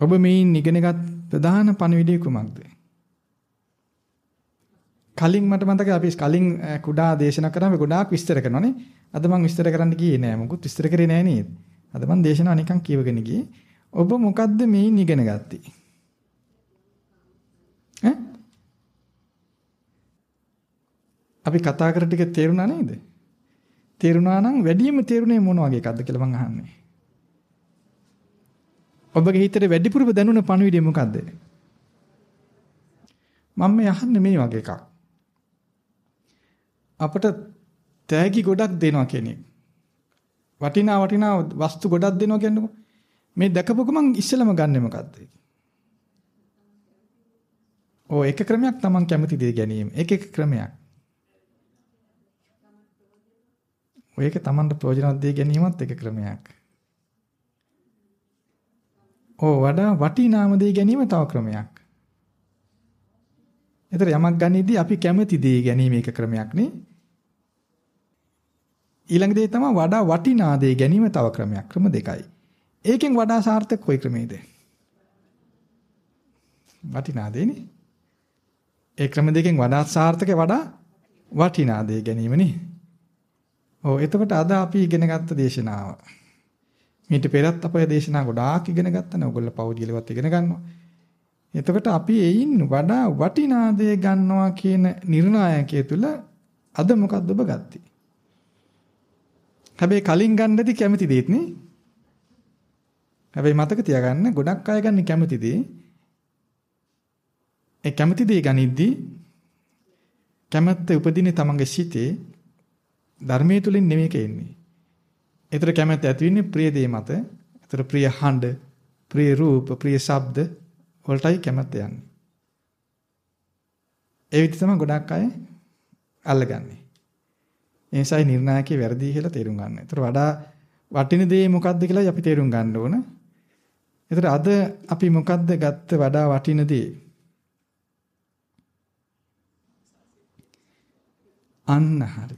ඔබ මේන් ඉගෙනගත් ප්‍රධාන පණිවිඩය කුමක්ද? කලින් මට මතකයි අපි කලින් කුඩා දේශනා කරාම ගොඩාක් විස්තර කරනවානේ. අද මම විස්තර කරන්න ගියේ නෑ. මොකුත් විස්තර කරේ නෑ නේද? අද මම දේශනාව නිකන් කියවගෙන ගියේ. ඔබ මොකද්ද මේන් ඉගෙන ගත්තේ? ඈ? අපි කතා කර ටික තේරුණා නේද? තේරුණා නම් වැඩිම තේරුනේ මොන වගේ එකක්ද කියලා මං අහන්නේ. ඔබගේ හිතේ වැඩිපුරම දැනුණ පණිවිඩය මොකද්ද? මම මේ අහන්නේ මේ වගේ එකක්. අපට තෑගි ගොඩක් දෙනවා කෙනෙක්. වටිනා වටිනා වස්තු ගොඩක් දෙනවා කියන්නකො. මේ දැකපු ගමන් ඉස්සෙල්ලම ගන්නෙ මොකද්ද? ඕ එක ක්‍රමයක් Taman කැමති දේ ගැනීම. එක එක ක්‍රමයක්. ඔය එක Tamanට ප්‍රයෝජනවත් දේ ගැනීමත් එක ක්‍රමයක්. ඕ වඩා වටිනාම දේ ගැනීම තව ක්‍රමයක්. ඒතර යමක් ගන්නේදී අපි කැමති දේ ගැනීම එක ක්‍රමයක් නේ. ඊළඟ දේ තමයි වඩා වටිනා දේ ගැනීම තව ක්‍රමයක්. ක්‍රම දෙකයි. ඒකෙන් වඩා සාර්ථක කොයි ක්‍රමයේද? වටිනා දේනේ. ඒ ක්‍රම දෙකෙන් වඩා සාර්ථක වඩා වටිනා දේ ගැනීමනේ. ඔව් එතකොට අද අපි ඉගෙන ගත්ත දේශනාව. මීට පෙරත් අපේ දේශනා ගොඩාක් ඉගෙන ගත්තා ඔයගොල්ලෝ පෞද්ගලිකවත් ඉගෙන ගන්නවා. එතකොට අපි එයින් වඩා වටිනා දේ ගන්නවා කියන නිර්ණායකය තුල අද මොකද්ද ඔබ ගත්තේ? හැබැයි කලින් ගන්නදී කැමති දෙයක් නේ. හැබැයි මතක තියාගන්න ගොඩක් අය ගන්න කැමති දේ. ඒ කැමති දේ ගනිද්දී කැමැත්ත උපදින්නේ තමන්ගේ සිතේ ධර්මයේ තුලින් නෙමෙයි කෙන්නේ. ඒතර කැමැත්ත ඇති වෙන්නේ ප්‍රිය දේ මත. ඒතර ප්‍රිය හඬ, ප්‍රිය රූප, ප්‍රිය ශබ්ද වලටයි කැමැත්ත යන්නේ. ඒ විදිහ තමයි ගොඩක් අය අල්ලගන්නේ. ඒ නිසායි නිර්ණායකයේ වැරදි කියලා තේරුම් ගන්න. ඒතර වඩා වටින දේ මොකක්ද කියලා අපි තේරුම් ගන්න ඕන. එතකොට අද අපි මොකද්ද ගත්ත වඩා වටින දේ? අන්න හරි.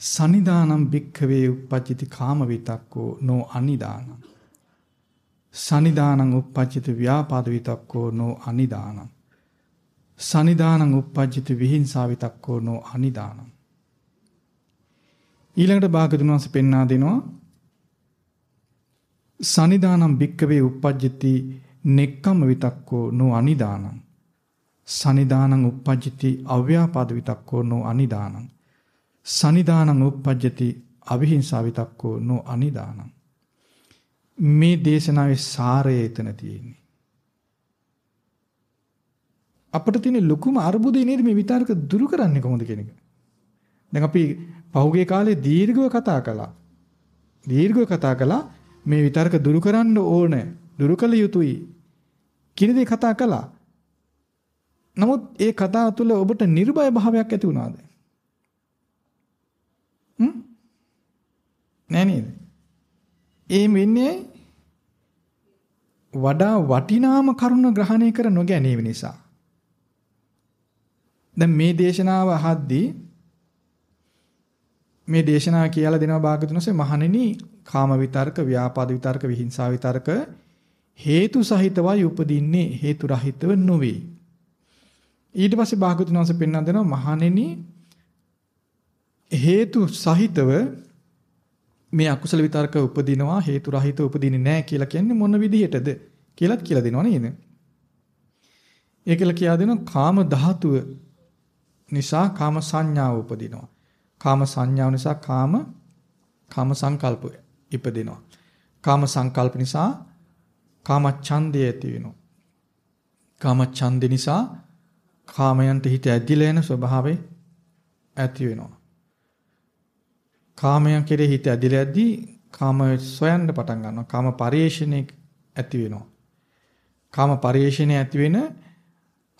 සනිදානම් භික්ඛවේ uppajjiti කාම විතක්කෝ නෝ අනිදානං. සනිදානං uppajjiti ව්‍යාපාද විතක්කෝ නෝ අනිදානං. සනිදානං uppajjiti විහිංසා විතක්කෝ නෝ අනිදානං. ඊළඟට භාගතුන් වහන්සේ පෙන්වා දෙනවා සනිදානම් භික්කවේ uppajjati නෙක්කම් විතක්කෝ නෝ අනිදානං. සනිදානං uppajjati අව්‍යාපාද විතක්කෝ නෝ අනිදානං. සනිදානං uppajjati අවිහිංසා විතක්කෝ නෝ අනිදානං. මේ දේශනාවේ සාරය එතන තියෙන්නේ. අපිට තියෙන ලොකුම අරුබුදේ නේද මේ විතර්ක දුරු කරන්නේ කොහොමද කියන එක දැන් අපි පහුගිය කාලේ දීර්ඝව කතා කළා දීර්ඝව කතා කළා මේ විතර්ක දුරු කරන්න ඕනේ දුරු කළ යුතුයි කියන දේ කතා කළා. නමුත් ඒ කතාව තුළ ඔබට නිර්භය භාවයක් ඇති වුණාද? හ්ම්? නෑ නේද? ඒ වෙන්නේ වඩා වටිනාම කරුණ ග්‍රහණය කර නොගැනීම නිසා. දැන් මේ දේශනාව අහද්දී මේ දේශනාව කියලා දෙනවා භාගතුනසේ මහණෙනි කාම විතර්ක, ව්‍යාපාද විතර්ක, විහිංසා විතර්ක හේතු සහිතවයි උපදින්නේ හේතු රහිතව නොවේ. ඊට පස්සේ භාගතුන් වහන්සේ පෙන්වා දෙනවා මහණෙනි හේතු සහිතව මේ අකුසල විතර්ක උපදිනවා හේතු රහිතව උපදින්නේ නැහැ කියලා කියන්නේ මොන විදිහටද කියලාත් කියලා දෙනවා නේද? ඒකල කියා දෙනවා කාම ධාතුව නිසා කාම සංඥාව උපදිනවා. කාම සංඥාව නිසා කාම කාම සංකල්පය ඉපදෙනවා. කාම සංකල්ප නිසා කාම ඡන්දය ඇති වෙනවා. කාම ඡන්ද නිසා කාමයන්ට හිත ඇදිලා යන ස්වභාවය ඇති වෙනවා. කාමයන් කෙරෙහි හිත ඇදිලා යද්දී කාම සොයන්න පටන් ගන්නවා. කාම පරිේශණය ඇති වෙනවා. කාම පරිේශණය ඇති වෙන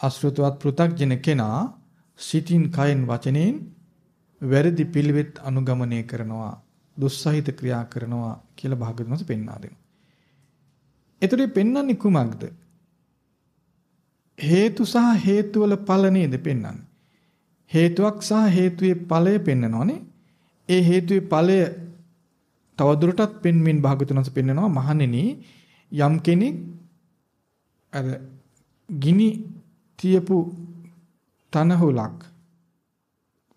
අසෘතවත් පෘ탁ජන කෙනා සිතින් කයෙන් වචනෙන් වැරදි පිළිවෙත් අනුගමනය කරනවා දුස්සහිත ක්‍රියා කරනවා කියලා භාගතුන් වහන්සේ පෙන්වා දෙනවා. එතකොට පෙන්වන්නේ කුමක්ද? හේතු සහ හේතු වල ඵල නේද පෙන්වන්නේ. හේතුවක් සහ හේතුයේ ඵලය පෙන්වනවානේ. ඒ හේතුයේ ඵලය තවදුරටත් පෙන්මින් භාගතුන් වහන්සේ පෙන්වනවා මහණෙනි යම් කෙනෙක් අර ගිනි තියපු තනහුලක්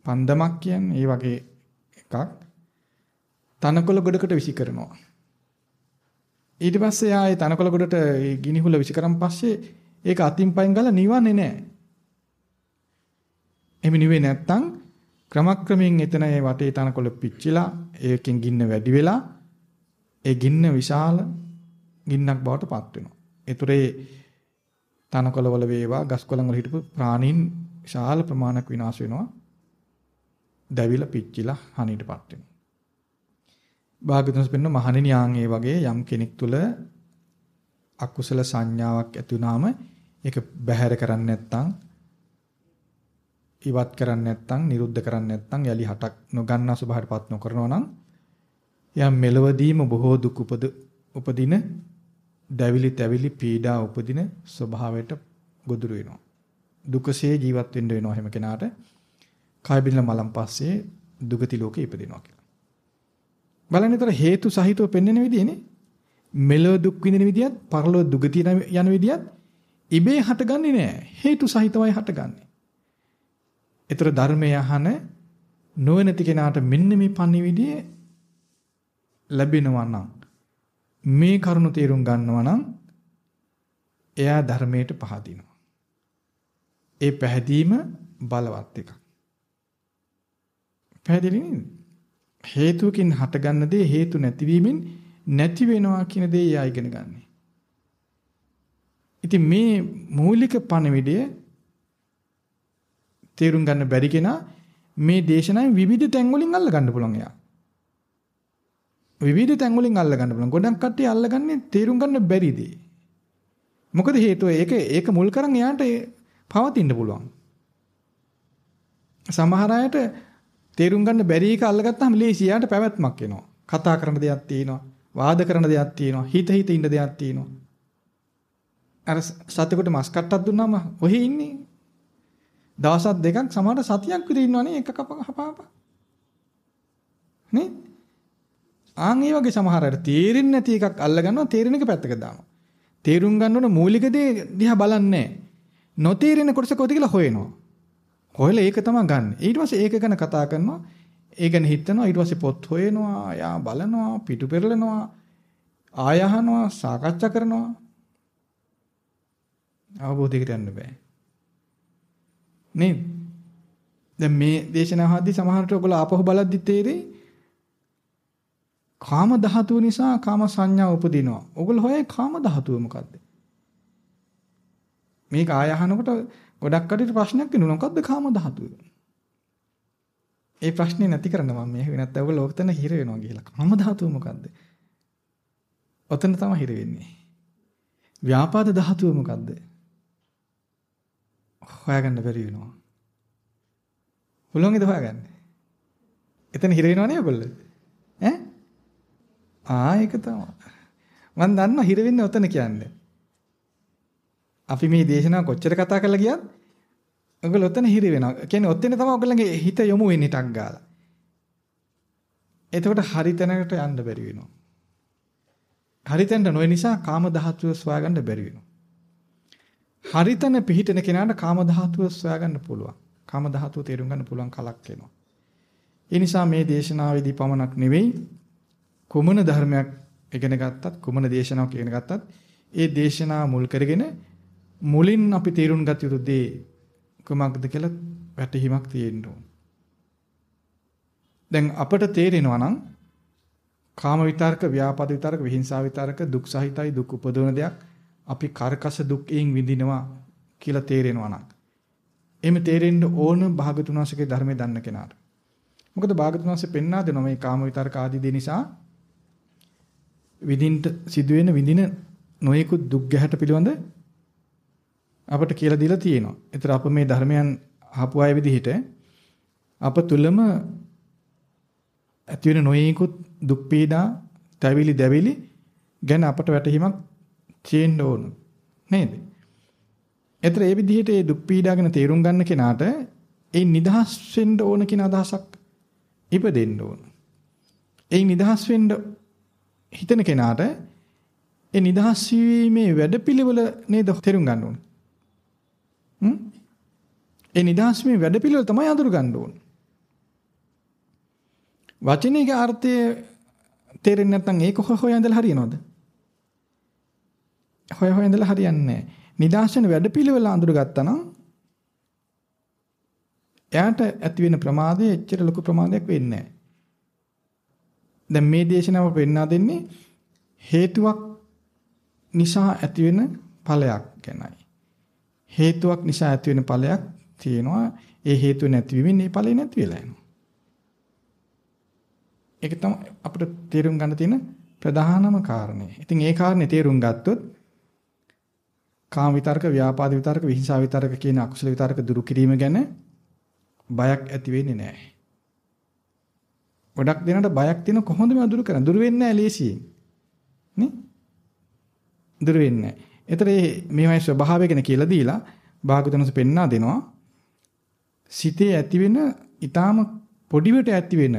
පන්දමක් කියන්නේ ඒ වගේ එකක් තනකොළ ගොඩකට විසි කරනවා. ඊට පස්සේ ආයේ තනකොළ ගොඩට ගිනි හුල විසි කරන් පස්සේ ඒක අතින් පයින් ගාලා නිවන්නේ නැහැ. එමෙ නිවේ නැත්තම් ක්‍රමක්‍රමයෙන් එතන ඒ වටේ තනකොළ පිච්චිලා ඒකෙන් ගින්න වැඩි වෙලා ඒ ගින්න විශාල ගින්නක් බවට පත් වෙනවා. ඒතරේ තනකොළ වල වේවා ගස් කොළන් වල හිටපු ප්‍රාණීන් විශාල ප්‍රමාණයක් විනාශ වෙනවා. දැවිලා පිච්චිලා හනියටපත් වෙනවා. භාග්‍යවතුන්ස් පෙන්න මහණෙනි ආන් ඒ වගේ යම් කෙනෙක් තුල අකුසල සංඥාවක් ඇති වුනාම ඒක බැහැර කරන්නේ නැත්නම් ඉවත් කරන්නේ නැත්නම් නිරුද්ධ කරන්නේ නැත්නම් යලි හටක් නොගන්නා ස්වභාවයටපත් නොකරනවා නම් යම් මෙලවදීම බොහෝ දුක් උපද උපදින දැවිලි තැවිලි පීඩා උපදින ස්වභාවයට ගොදුරු වෙනවා දුකසේ ජීවත් වෙන්න වෙනවා හැම කෙනාට කය බිඳලා මලන් පස්සේ දුගති ලෝකේ ඉපදිනවා කියලා. බලන්න ඒතර හේතු සහිතව පෙන්වන විදිහනේ. මෙලොව දුක් විඳින විදියත්, පරලොව දුගතිය යන විදියත් ඉබේ හටගන්නේ නැහැ. හේතු සහිතවයි හටගන්නේ. ඒතර ධර්මය අහන නොවනති කෙනාට මෙන්න මේ පණිවිඩය ලැබෙනවා නම් මේ කරුණ තේරුම් ගන්නවා නම් එයා ධර්මයට පහදිනවා. ඒ පැහැදීම බලවත් එකක්. පැහැදිලි නේද? හේතුවකින් හටගන්න දේ හේතු නැතිවීමෙන් නැති වෙනවා කියන දේ එයා ඉගෙන ගන්න. ඉතින් මේ මූලික පණවිඩය තේරුම් ගන්න බැරි කෙනා මේ දේශනාවෙන් විවිධ තැන් වලින් අල්ල ගන්න පුළුවන් එයා. විවිධ තැන් වලින් අල්ල ගන්න පුළුවන්. ගොඩක් කට්ටිය අල්ලගන්නේ තේරුම් ගන්න බැරි දේ. මොකද හේතුව ඒක ඒක මුල් කරන් එයාට පවතින්න පුළුවන්. සමහර අයට තේරුම් ගන්න බැරි එක අල්ලගත්තාම ලේසි යාට පැවැත්මක් එනවා. කතා කරන දෙයක් තියෙනවා. වාද කරන දෙයක් තියෙනවා. හිත හිත ඉන්න දෙයක් තියෙනවා. අර සතෙකුට මස් කට්ටක් දුන්නාම ඔහි ඉන්නේ. දවසක් දෙකක් සමහර සතියක් විතර ඉන්නවනේ එක කප හපාප. නේ? ආන් ඒ වගේ සමහර අර තේරෙන්නේ නැති එකක් අල්ල ගන්නවා තේරෙන එක පැත්තක දානවා. තේරුම් ගන්න ඕන මූලික දේ දිහා බලන්නේ නොතේරෙන කොටස කොහෙද කියලා හොයනවා. හොයලා ඒක තමයි ගන්න. ඊට පස්සේ ඒක ගැන කතා කරනවා. ඒ ගැන හිතනවා. ඊට පස්සේ පොත් හොයනවා. යා බලනවා. පිටු පෙරලනවා. ආය අහනවා. සාකච්ඡා කරනවා. අවබෝධයකට යන්න බෑ. නේද? දැන් මේ දේශනාව හද්දි සමහරට ඔයගොල්ලෝ ආපහු බලද්දි තේරෙයි කාම ධාතුව නිසා කාම සංඥා උපදිනවා. ඔයගොල්ලෝ හොයයි කාම ධාතුව මොකද්ද? මේක ආය අහනකොට ගොඩක් කඩේට ප්‍රශ්නයක් එනවා. මොකද්ද කාම ධාතුව? ඒ ප්‍රශ්නේ නැති කරනවා මම මේ වෙනත් ඔයගොල්ලෝ ඔතන හිර වෙනවා කියලා. කාම ධාතුව මොකද්ද? ඔතන තමයි හිර වෙන්නේ. ව්‍යාපාද ධාතුව මොකද්ද? හොයාගන්න බැරි වෙනවා. පුළුවන්ද හොයාගන්න? එතන හිර වෙනව නේ ඔයගොල්ලෝ? ඈ? ආ ඒක තමයි. මම දන්නවා හිර වෙන්නේ ඔතන කියන්නේ. අපි මේ දේශනාව කොච්චර කතා කරලා ගියත් ඔයගොල්ලෝ ඔතන හිර වෙනවා. කියන්නේ ඔතන තමයි ඔයගොල්ලන්ගේ හිත යොමු වෙන්නේ ටක් ගාලා. එතකොට හරි තැනකට යන්න බැරි වෙනවා. හරි තැනට නොය නිසා කාම ධාතුව සොයාගන්න බැරි වෙනවා. හරිතන පිහිටන කෙනාට කාම ධාතුව සොයාගන්න පුළුවන්. කාම ධාතුව තේරුම් ගන්න පුළුවන් කලක් එනවා. ඒ නිසා මේ දේශනාවේදී පමණක් නෙවෙයි කුමන ධර්මයක් ඉගෙන ගත්තත් කුමන දේශනාවක් ඉගෙන ගත්තත් ඒ දේශනාව මුල් කරගෙන මුලින් අපි තේරුම් ගත යුතු දේ කුමක්ද කියලා වැටහීමක් තියෙන්න ඕන. දැන් අපට තේරෙනවා නම් කාම විතරක, ව්‍යාපාද විතරක, විහිංසාව විතරක දුක් සහිතයි දුක් උපදවන දෙයක් අපි කරකස දුක්යෙන් විඳිනවා කියලා තේරෙනවා නම් එimhe තේරෙන්න ඕන භාගතුන් වහන්සේගේ ධර්මයේ දන්න කෙනාට. මොකද භාගතුන් වහන්සේ පෙන්වා දෙනවා මේ කාම විතරක ආදී දේ නිසා විඳින්න සිදුවෙන විඳින නොයෙකුත් දුක් ගැහැට පිළිබඳ අපට කියලා දීලා තියෙනවා. ඒතර අප මේ ධර්මයන් අහපු අය විදිහට අප තුලම ඇති වෙන නොයෙකුත් දුක් පීඩා, තැවිලි දැවිලි ගැන අපට වැටහීමක් තියෙන්න ඕන. නේද? එතන ඒ විදිහට ඒ දුක් පීඩා ගැන තේරුම් ගන්න කෙනාට ඒ නිදහස් වෙන්න ඕන කියන අදහසක් ඉපදෙන්න ඕන. ඒ නිදහස් වෙන්න හිතන කෙනාට ඒ නිදහස් වීමේ වැඩපිළිවෙල නේද තේරුම් ගන්න ඕන. හ්ම්? ඒ නිදහස් වීමේ වැඩපිළිවෙල තමයි අඳුර ගන්න ඕන. වචනයේ අර්ථය තේරෙන්නේ නැත්නම් ඒක හොය හොය ඉඳලා හරියනවද? හොය හොය ඉඳලා හරියන්නේ නැහැ. නිදාසන වැඩපිළිවෙල අඳුරගත්තා නම් එයාට ඇති වෙන ප්‍රමාදය එච්චර ලොකු ප්‍රමාදයක් වෙන්නේ නැහැ. දැන් මේ දේශනාව පෙන්වා දෙන්නේ හේතුවක් නිසා ඇති වෙන ඵලයක් ගැනයි. හේතුවක් නිසා ඇති වෙන ඵලයක් තියෙනවා. ඒ හේතුව නැතිවීමෙන් මේ ඵලෙ නැති වෙලා යනවා. ඒක තමයි අපිට තේරුම් ගන්න තියෙන ප්‍රධානම කාරණේ. ඉතින් ඒ කාරණේ තේරුම් ගත්තොත් කාම විතරක, ව්‍යාපාද විතරක, විහිංසාව විතරක කියන අකුසල විතරක දුරු කිරීම ගැන බයක් ඇති වෙන්නේ නැහැ. ගොඩක් දෙනාට බයක් තියෙන කොහොමද මේ දුරු කරන්නේ? දුරු වෙන්නේ නැහැ ලේසියෙන්. නේ? දුරු වෙන්නේ නැහැ. ඒතර මේවයි ස්වභාවය ගැන කියලා දීලා භාගතුනස පෙන්වා දෙනවා. සිතේ ඇති වෙන ඊටාම පොඩිවට ඇති වෙන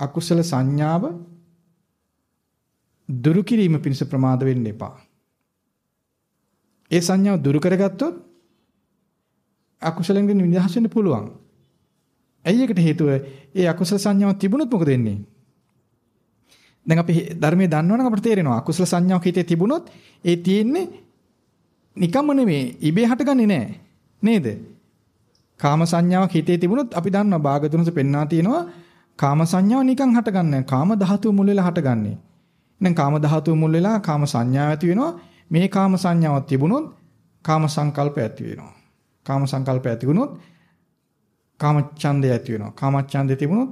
අකුසල සංඥාව දුරු කිරීම පිණිස ප්‍රමාද වෙන්න එපා. ඒ සංඥාව දුරු කරගත්තොත් අකුසලෙන් නිදහස් වෙන්න පුළුවන්. ඇයි ඒකට හේතුව? ඒ අකුසල සංඥාව තිබුණොත් මොකද වෙන්නේ? දැන් අපි ධර්මයේ දන්නවනම් අපිට තේරෙනවා අකුසල සංඥාවක් හිතේ තිබුණොත් ඒ තියෙන්නේ නිකම්ම නෙමෙයි ඉබේ හටගන්නේ නැහැ. නේද? කාම සංඥාවක් හිතේ තිබුණොත් අපි දන්නවා භාගතුනස පෙන්වා තියෙනවා කාම සංඥාව නිකන් හටගන්නේ කාම ධාතුව මුල් වෙලා හටගන්නේ. දැන් කාම ධාතුව මුල් වෙලා කාම සංඥාව ඇති වෙනවා. මේ කාම සංඥාවක් තිබුණොත් කාම සංකල්ප ඇති වෙනවා. කාම සංකල්ප ඇති වුණොත් කාම ඡන්දය ඇති වෙනවා. කාම ඡන්දය තිබුණොත්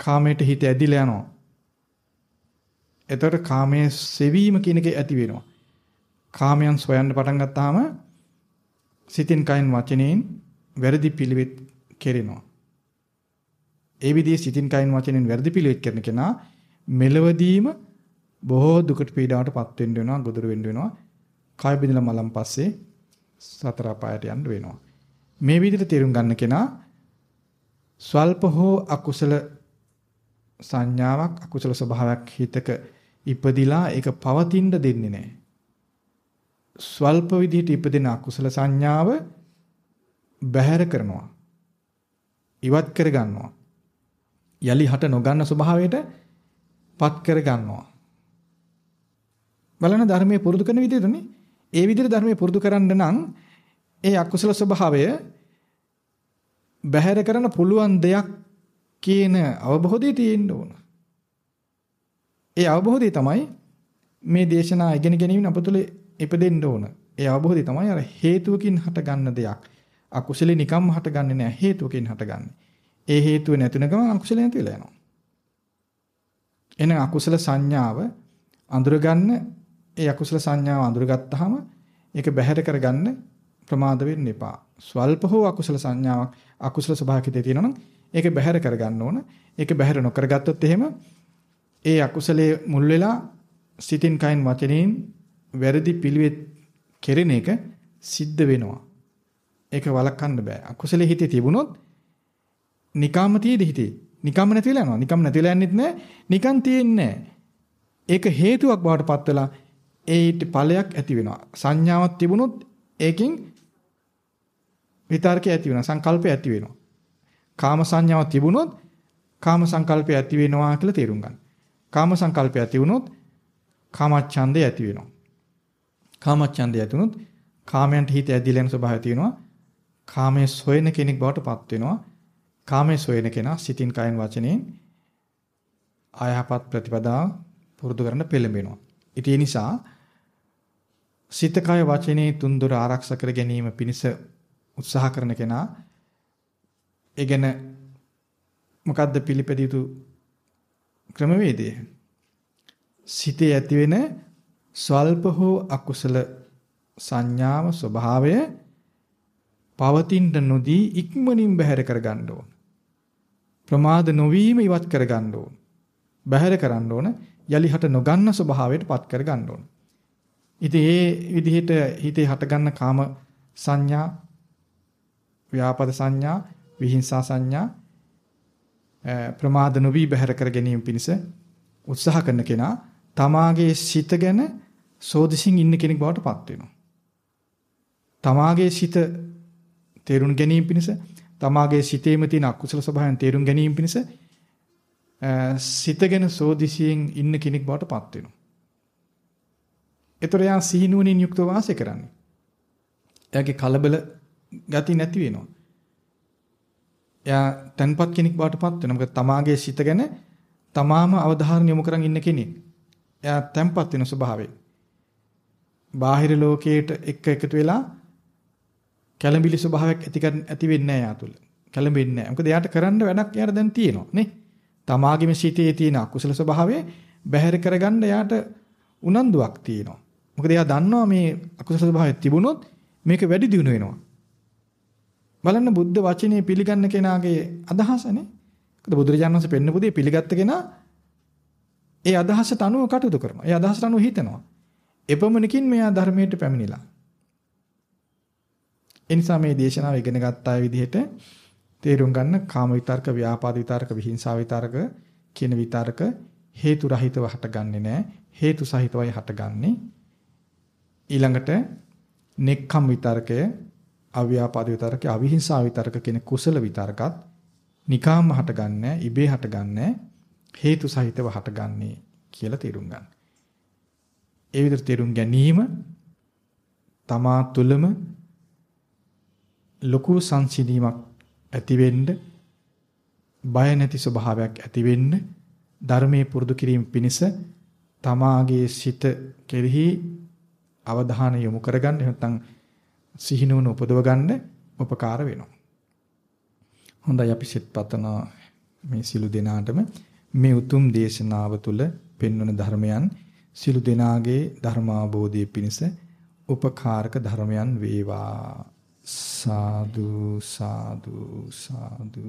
කාමයට හිත ඇදිලා යනවා. එතකොට කාමයේ සෙවීම කියන එක ඇති වෙනවා. කාමයන් සොයන්න පටන් ගත්තාම සිතින් කයින් වචනයෙන් වැරදි පිළිවෙත් කෙරෙනවා. ඒ විදිහේ සිතින් කයින් වචනෙන් වැරදි පිළිවෙත් කරන කෙනා මෙලවදීම බොහෝ දුකට පීඩාවටපත් වෙන්න වෙනවා, ගොදුරු වෙන්න වෙනවා. කය බිඳලා මලන් පස්සේ සතර අපායට යන්න වෙනවා. මේ විදිහට තේරුම් ගන්න කෙනා ස්වල්ප හෝ අකුසල සංඥාවක් අකුසල ස්වභාවයක් හිතක ඉපදිලා ඒක පවතින්න දෙන්නේ නැහැ. ස්වල්ප විදිහට ඉපදෙන අකුසල සංඥාව බැහැර කරනවා. ඉවත් කර ගන්නවා. යලි හට නොගන්න ස්වභාවයට පත් කර ගන්නවා. බලන ධර්මයේ පුරුදු කරන විදිහටනේ. ඒ විදිහට ධර්මයේ පුරුදු කරන්න නම් ඒ අකුසල ස්වභාවය බැහැර කරන්න පුළුවන් දෙයක් කියන අවබෝධය තියෙන්න ඕන. ඒ අවබෝධය තමයි මේ දේශනා ඉගෙන ගැනීම අප තුළ ඉපදෙන්න ඕන. ඒ අවබෝධය තමයි අර හේතුවකින් හටගන්න දෙයක්. අකුසලේ නිකම්ම හටගන්නේ නැහැ හේතුවකින් හටගන්නේ. ඒ හේතුව නැතුන ගමන් අකුසල නැති වෙලා යනවා. එහෙනම් අකුසල සංඥාව අඳුරගන්න ඒ අකුසල සංඥාව අඳුරගත්තාම ඒක බැහැර කරගන්න ප්‍රමාද වෙන්න එපා. ස්වල්ප හෝ අකුසල සංඥාවක් අකුසල ස්වභාවිකයේ තියෙනවා නම් ඒක බැහැර කරගන්න ඕන. ඒක බැහැර නොකරගත්තොත් එහෙම ඒ අකුසලයේ මුල් වෙලා සිතින් කයින් වචනෙන් වැරදි පිළිවෙත් කෙරෙන එක සිද්ධ වෙනවා. ඒක වළක්වන්න බෑ. අකුසලයේ හිතේ තිබුණොත් නිකාම තියේද හිතේ. නිකම්ම නැතිලා යනවා. නිකම් නැතිලා යන්නෙත් නෑ. නිකන් තියෙන්නේ නෑ. ඒක හේතුවක් බවට පත් වෙලා ඒට ඵලයක් ඇති වෙනවා. සංඥාවක් තිබුණොත් ඒකෙන් විතර්කය ඇති වෙනවා. සංකල්පය ඇති වෙනවා. කාම සංඥාවක් තිබුණොත් කාම සංකල්පය ඇති වෙනවා කියලා තේරුම් ගන්න. කාම සංකල්පය ඇති වුණොත් කාමච්ඡන්දය ඇති වෙනවා. කාමච්ඡන්දය ඇති වුණොත් කාමයන්ට හිත ඇදිලා යන ස්වභාවය තියෙනවා. කාමයේ සොයන කෙනෙක් බවට පත් වෙනවා. කාමයේ සොයන කෙනා සිතින් කයෙන් වචනෙන් ආයහපත් ප්‍රතිපදා පුරුදු කරන්න පෙළඹෙනවා. ඉතින් ඒ නිසා සිත කය වචනේ තුන්දොර ආරක්ෂා කර ගැනීම පිණිස උත්සාහ කරන කෙනා ඒ ගැන මොකද්ද පිළිපැදිය යුතු ක්‍රමවේදය? සිතේ ඇතිවෙන ස්වල්ප හෝ අකුසල සංඥාව ස්වභාවය පවතින්න නොදී ඉක්මනින් බැහැර කර ගන්න ඕන. ප්‍රමාද නොවීම ඉවත් කර ගන්න ඕන. බැහැර කරන්න ඕන. යලි හට නොගන්න ස්වභාවයට පත් කර ගන්න ඕන. ඉතින් ඒ විදිහට හිතේ හටගන්න කාම සංඥා, ව්‍යාපද සංඥා, විහිංසා සංඥා ප්‍රමාද නොවි බැහැර කර ගැනීම පිණිස උත්සාහ කරන කෙනා තමාගේ සිත ගැන සෝදිසින් ඉන්න කෙනෙක් බවට පත් වෙනවා. තමාගේ සිත තේරුම් ගැනීම පිණිස තමාගේ සිතේම තියෙන අකුසල ස්වභාවයන් තේරුම් ගැනීම පිණිස සිතගෙන සෝදිසියෙන් ඉන්න කෙනෙක් බවට පත් වෙනවා. ඒතර යා සිහිනුවණින් යුක්තව වාසය කරන්නේ. එයාගේ කලබල ගති නැති වෙනවා. එයා තන්පත් කෙනෙක් බවට පත් වෙනවා. මොකද තමාගේ සිත ගැන තමාම අවධාරණ යොමු කරන් ඉන්න කෙනෙක්. එයා තන්පත් වෙන ස්වභාවය. බාහිර ලෝකයට එක්ක එකතු වෙලා කැළඹිලි ස්වභාවයක් ඇති ඇති වෙන්නේ නැහැ යා තුල. කැළඹෙන්නේ නැහැ. මොකද එයාට කරන්න වැඩක් එයාට දැන් තියෙනවා නේ. තමාගේම සිතේ තියෙන අකුසල ස්වභාවය බැහැර කරගන්න එයාට උනන්දුවක් තියෙනවා. මොකද එයා දන්නවා මේ අකුසල ස්වභාවය තිබුණොත් මේක වැඩි දියුණු වෙනවා. බලන්න බුද්ධ වචනේ පිළිගන්න කෙනාගේ අදහසනේ. මොකද බුදුරජාණන් වහන්සේ පෙන්න පුදී පිළිගත්ත කෙනා ඒ අදහසට අනුව කටයුතු කරනවා. ඒ අදහසට අනුව හිතනවා. එපමණකින් මෙයා ධර්මයට පැමිණිලා. ඒ නිසා මේ දේශනාව ඉගෙන ගත්ත අය විදිහට තේරුම් ගන්න කාම විතර්ක, ව්‍යාපාද විතර්ක, විහිංසා විතර්ක කියන විතර්ක හේතු රහිතව හටගන්නේ නැහැ. හේතු සහිතවයි හටගන්නේ. ඊළඟට නෙක්ඛම් විතර්කය, අව්‍යාපාද විතර්කය, අවිහිංසා විතර්ක කියන කුසල විතර්කත් නිකාම්ම හටගන්නේ, ඉබේ හටගන්නේ, හේතු සහිතව හටගන්නේ කියලා තේරුම් ගන්න. ඒ විදිහට තේරුම් ගැනීම තමා තුළම ලොකු සංසිඳීමක් ඇති වෙන්න බය නැති ස්වභාවයක් ඇති වෙන්න ධර්මයේ පුරුදු කිරීම පිණිස තමාගේ සිත කෙරෙහි අවධානය යොමු කරගන්න නැත්නම් සිහිනුවන උපදව ගන්න උපකාර වෙනවා. හොඳයි අපි සිත් පතන මේ සිළු දෙනාටම මේ උතුම් දේශනාව තුළ පෙන්වන ධර්මයන් සිළු දෙනාගේ ධර්මාබෝධයේ පිණිස උපකාරක ධර්මයන් වේවා සාදු සාදු සාදු